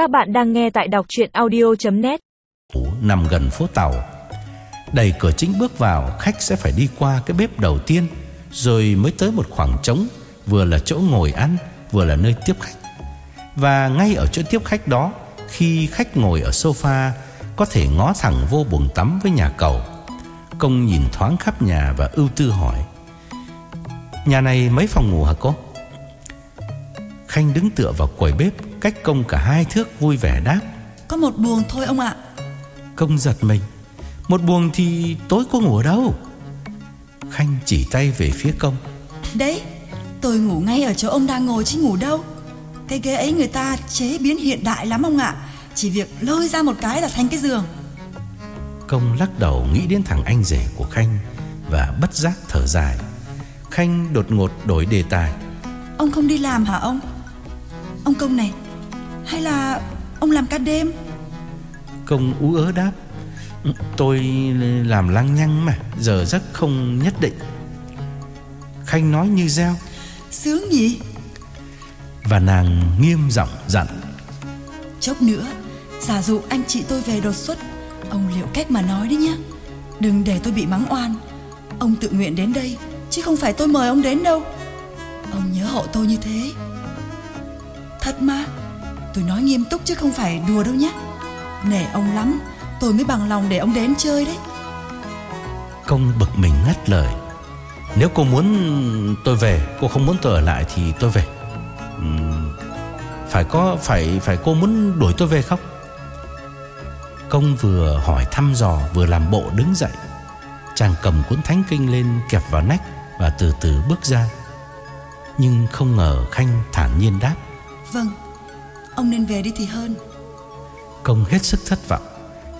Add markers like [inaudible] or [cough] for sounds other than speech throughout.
Các bạn đang nghe tại đọc chuyện audio.net Nằm gần phố tàu. Đầy cửa chính bước vào, Khách sẽ phải đi qua cái bếp đầu tiên, Rồi mới tới một khoảng trống, Vừa là chỗ ngồi ăn, Vừa là nơi tiếp khách. Và ngay ở chỗ tiếp khách đó, Khi khách ngồi ở sofa, Có thể ngó thẳng vô buồng tắm với nhà cầu. Công nhìn thoáng khắp nhà Và ưu tư hỏi, Nhà này mấy phòng ngủ hả cô? Khanh đứng tựa vào quầy bếp Cách công cả hai thước vui vẻ đáp. Có một buồng thôi ông ạ. Công giật mình. Một buồng thì tối có ngủ ở đâu. Khanh chỉ tay về phía công. Đấy Tôi ngủ ngay ở chỗ ông đang ngồi chứ ngủ đâu. Cái ghế ấy người ta chế biến hiện đại lắm ông ạ. Chỉ việc lôi ra một cái là thành cái giường. Công lắc đầu nghĩ đến thằng anh rể của Khanh Và bất giác thở dài. Khanh đột ngột đổi đề tài. Ông không đi làm hả ông Ông công này Hay là ông làm ca đêm? Công ú ớ đáp "Ừ, Tôi làm lăng nhăng mà Giờ giấc không nhất định. Khanh nói như reo Sướng nhỉ? Và nàng nghiêm giọng dặn Chốc nữa Giả dụ anh chị tôi về đột xuất Ông liệu cách mà nói đấy nhá. Đừng để tôi bị mắng oan. Ông tự nguyện đến đây Chứ không phải tôi mời ông đến đâu. Ông nhớ hộ tôi như thế Thật mà. Tôi nói nghiêm túc chứ không phải đùa đâu nhé Nể ông lắm Tôi mới bằng lòng để ông đến chơi đấy. Công bực mình ngắt lời. Nếu cô muốn tôi về Cô không muốn tôi ở lại thì tôi về. Uhm, Phải có Phải phải cô muốn đuổi tôi về không? Công vừa hỏi thăm dò Vừa làm bộ đứng dậy. Chàng cầm cuốn thánh kinh lên Kẹp vào nách Và từ từ bước ra. Nhưng không ngờ Khanh thản nhiên đáp. Vâng Ông nên về đi thì hơn. Công hết sức thất vọng,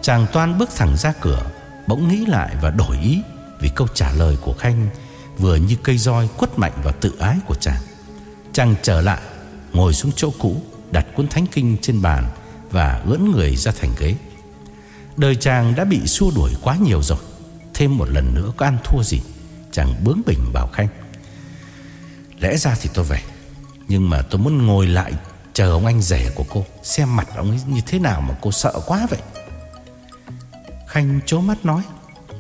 Chàng toan bước thẳng ra cửa, Bỗng nghĩ lại và đổi ý Vì câu trả lời của Khanh Vừa như cây roi quất mạnh vào tự ái của chàng. Chàng trở lại, Ngồi xuống chỗ cũ, Đặt cuốn thánh kinh trên bàn Và ưỡn người ra thành ghế. Đời chàng đã bị xua đuổi quá nhiều rồi, Thêm một lần nữa có ăn thua gì, Chàng bướng bỉnh bảo Khanh, Lẽ ra thì tôi về. Nhưng mà tôi muốn ngồi lại Chờ ông anh rể của cô Xem mặt ông ấy như thế nào mà cô sợ quá vậy. Khanh chố mắt nói.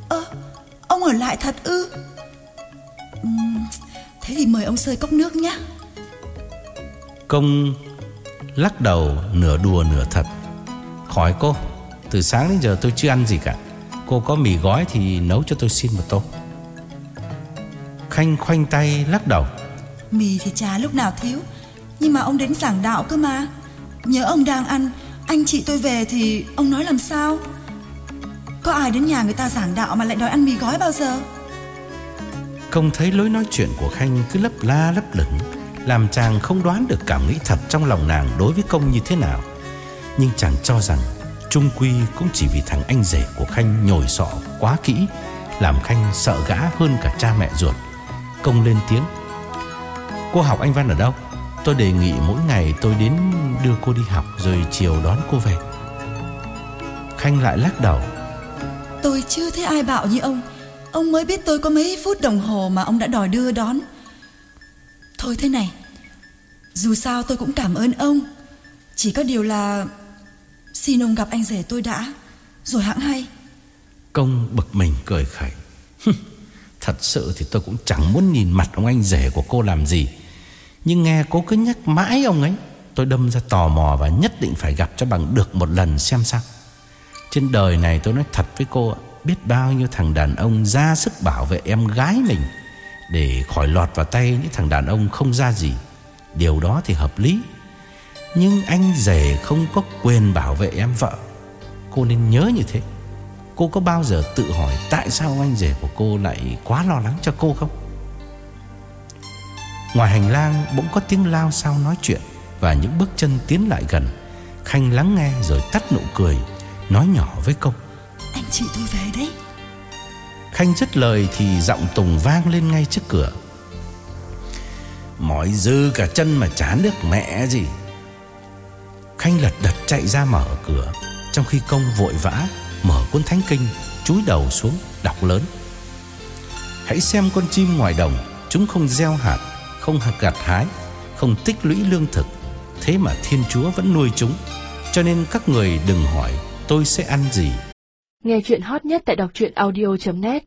Ơ Ông ở lại thật ư? Thế thì mời ông sơi cốc nước nhé. Công lắc đầu nửa đùa nửa thật. Khỏi cô Từ sáng đến giờ tôi chưa ăn gì cả. Cô có mì gói thì nấu cho tôi xin một tô. Khanh khoanh tay lắc đầu Mì thì chả lúc nào thiếu. Nhưng mà ông đến giảng đạo cơ mà. Nhớ ông đang ăn, Anh chị tôi về thì ông nói làm sao? Có ai đến nhà người ta giảng đạo Mà lại đòi ăn mì gói bao giờ? Không thấy lối nói chuyện của Khanh cứ lấp la lấp lửng. Làm chàng không đoán được cảm nghĩ thật trong lòng nàng đối với công như thế nào. Nhưng chàng cho rằng Trung Quy cũng chỉ vì thằng anh rể của Khanh nhồi sọ quá kỹ, Làm Khanh sợ gã hơn cả cha mẹ ruột. Công lên tiếng. Cô học anh Văn ở đâu? Tôi đề nghị mỗi ngày tôi đến đưa cô đi học Rồi chiều đón cô về. Khanh lại lắc đầu. Tôi chưa thấy ai bạo như ông. Ông mới biết tôi có mấy phút đồng hồ Mà ông đã đòi đưa đón. Thôi thế này Dù sao tôi cũng cảm ơn ông. Chỉ có điều là Xin ông gặp anh rể tôi đã. Rồi hãng hay. Công bực mình cười khẩy [laughs] Thật sự thì tôi cũng chẳng muốn nhìn mặt ông anh rể của cô làm gì. Nhưng nghe cô cứ nhắc mãi ông ấy, Tôi đâm ra tò mò và nhất định phải gặp cho bằng được một lần xem sao. Trên đời này tôi nói thật với cô, Biết bao nhiêu thằng đàn ông ra sức bảo vệ em gái mình Để khỏi lọt vào tay những thằng đàn ông không ra gì. Điều đó thì hợp lý. Nhưng anh rể không có quyền bảo vệ em vợ. Cô nên nhớ như thế. Cô có bao giờ tự hỏi Tại sao anh rể của cô lại quá lo lắng cho cô không? Ngoài hành lang bỗng có tiếng lao sao nói chuyện Và những bước chân tiến lại gần. Khanh lắng nghe rồi tắt nụ cười Nói nhỏ với công Anh chị tôi về đấy. Khanh dứt lời thì giọng Tùng vang lên ngay trước cửa. Mỏi dư cả chân mà chán được mẹ gì. Khanh lật đật chạy ra mở cửa Trong khi công vội vã Mở cuốn thánh kinh, Chúi đầu xuống đọc lớn. Hãy xem con chim ngoài đồng, Chúng không gieo hạt, Không hạt gặt hái, Không tích lũy lương thực. Thế mà Thiên Chúa vẫn nuôi chúng, Cho nên các người đừng hỏi tôi sẽ ăn gì. Nghe chuyện hot nhất tại đọc truyện audio.net